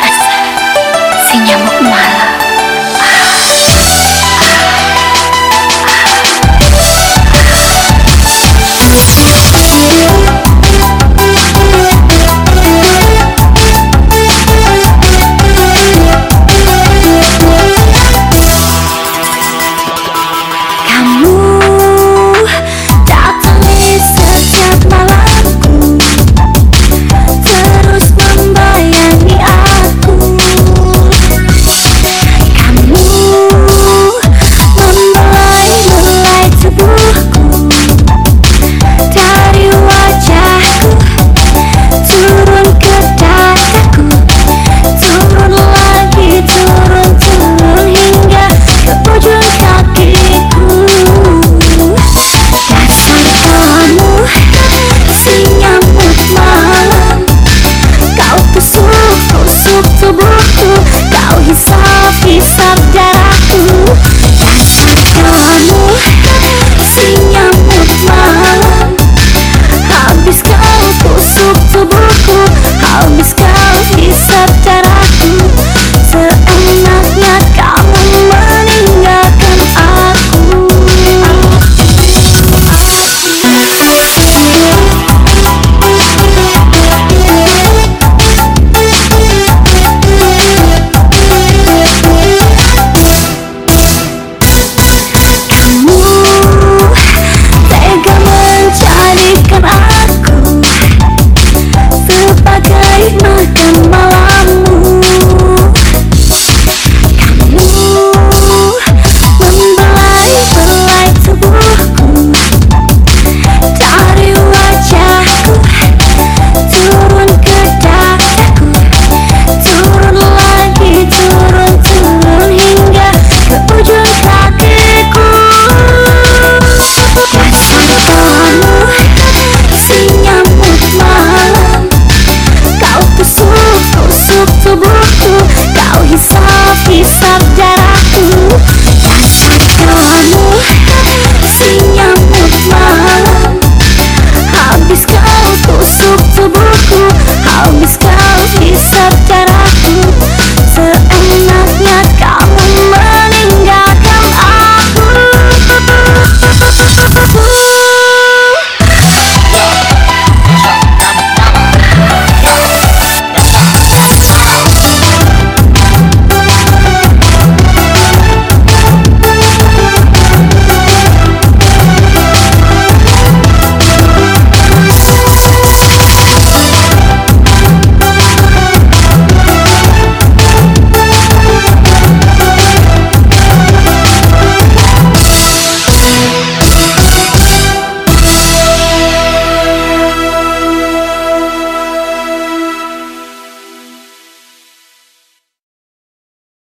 Dasar si nyamuk subuh